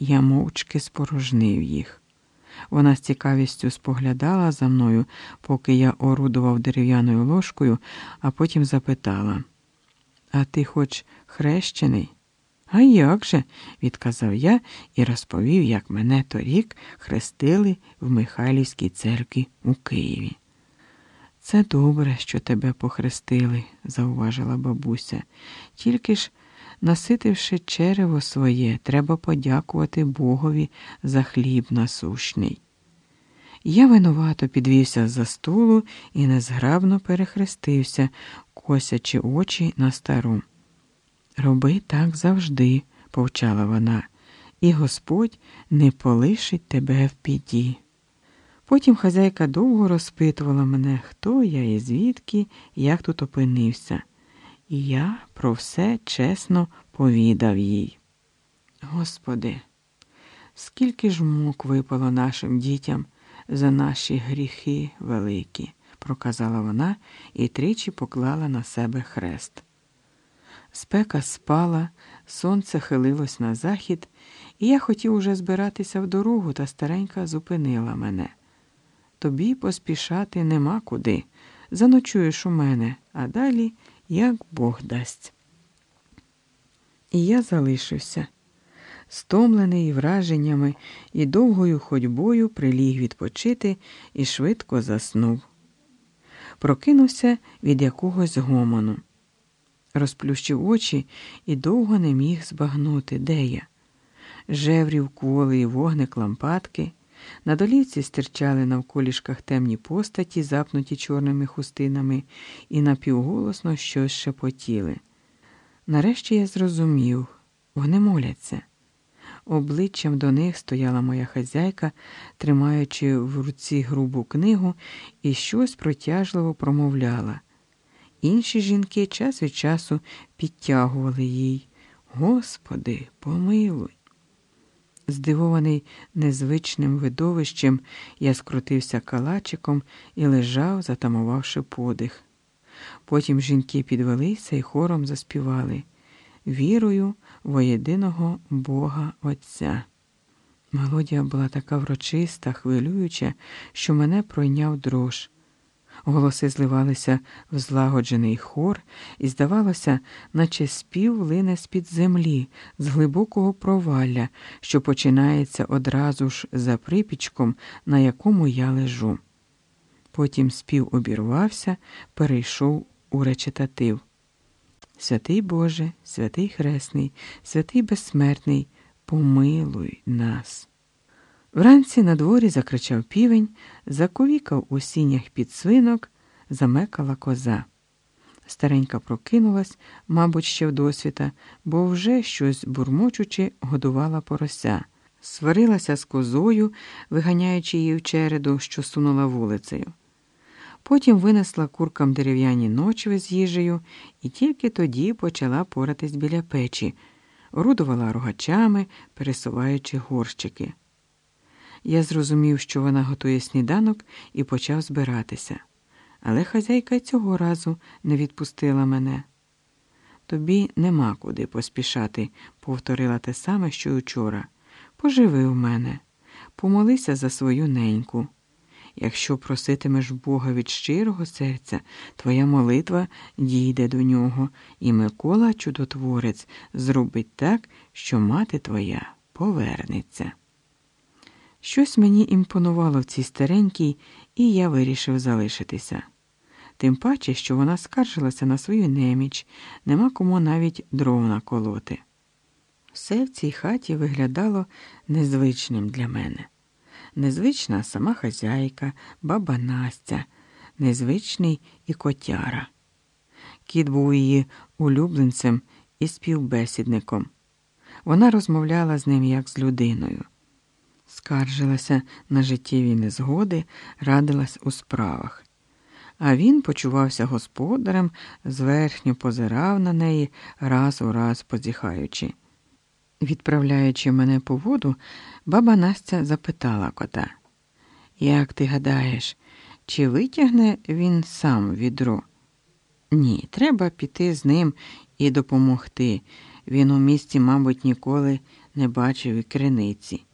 я мовчки спорожнив їх. Вона з цікавістю споглядала за мною, поки я орудував дерев'яною ложкою, а потім запитала: А ти хоч хрещений? А як же? відказав я і розповів, як мене торік хрестили в Михайлівській церкві у Києві. Це добре, що тебе похрестили, зауважила бабуся. Тільки ж, наситивши черево своє, треба подякувати Богові за хліб насущний. Я винувато підвівся за столу і незграбно перехрестився, косячи очі на стару. Роби так завжди, повчала вона, і Господь не полишить тебе в біді. Потім хазяйка довго розпитувала мене, хто я і звідки, як тут опинився, і я про все чесно повідав їй. Господи, скільки ж мук випало нашим дітям за наші гріхи великі, проказала вона і тричі поклала на себе хрест. Спека спала, сонце хилилось на захід, і я хотів уже збиратися в дорогу, та старенька зупинила мене. Тобі поспішати нема куди. Заночуєш у мене, а далі як Бог дасть. І я залишився, стомлений враженнями і довгою ходьбою приліг відпочити і швидко заснув. Прокинувся від якогось гомону. Розплющив очі і довго не міг збагнути, де я. Жеврів кволий вогник лампадки. На долівці стирчали на вколішках темні постаті, запнуті чорними хустинами, і напівголосно щось шепотіли. Нарешті я зрозумів вони моляться. Обличчям до них стояла моя хазяйка, тримаючи в руці грубу книгу, і щось протяжливо промовляла. Інші жінки час від часу підтягували їй. Господи, помилуй. Здивований незвичним видовищем, я скрутився калачиком і лежав, затамувавши подих. Потім жінки підвелися і хором заспівали Вірую во єдиного Бога Отця. Мелодія була така врочиста, хвилююча, що мене пройняв дрож. Голоси зливалися в злагоджений хор, і, здавалося, наче спів лине з-під землі, з глибокого провалля, що починається одразу ж за припічком, на якому я лежу. Потім спів обірвався, перейшов у речитатив. Святий Боже, святий Хресний, святий безсмертний, помилуй нас. Вранці на дворі закричав півень, закувікав у сінях під свинок, замекала коза. Старенька прокинулась, мабуть, ще вдосвіта, бо вже щось бурмочучи годувала порося, сварилася з козою, виганяючи її в череду, що сунула вулицею. Потім винесла куркам дерев'яні ночви з їжею і тільки тоді почала поратись біля печі, орудувала рогачами, пересуваючи горщики. Я зрозумів, що вона готує сніданок і почав збиратися. Але хазяйка цього разу не відпустила мене. Тобі нема куди поспішати, повторила те саме, що й учора. Поживи в мене, помолися за свою неньку. Якщо проситимеш Бога від щирого серця, твоя молитва дійде до нього, і Микола, чудотворець, зробить так, що мати твоя повернеться. Щось мені імпонувало в цій старенькій, і я вирішив залишитися. Тим паче, що вона скаржилася на свою неміч, нема кому навіть дров наколоти. Все в цій хаті виглядало незвичним для мене. Незвична сама хазяйка, баба Настя, незвичний і котяра. Кіт був її улюбленцем і співбесідником. Вона розмовляла з ним як з людиною скаржилася на життєві незгоди, радилась у справах. А він почувався господарем, зверхньо позирав на неї, раз у раз позіхаючи. Відправляючи мене по воду, баба Настя запитала кота, Як ти гадаєш, чи витягне він сам відро? Ні, треба піти з ним і допомогти. Він у місті, мабуть, ніколи не бачив і криниці.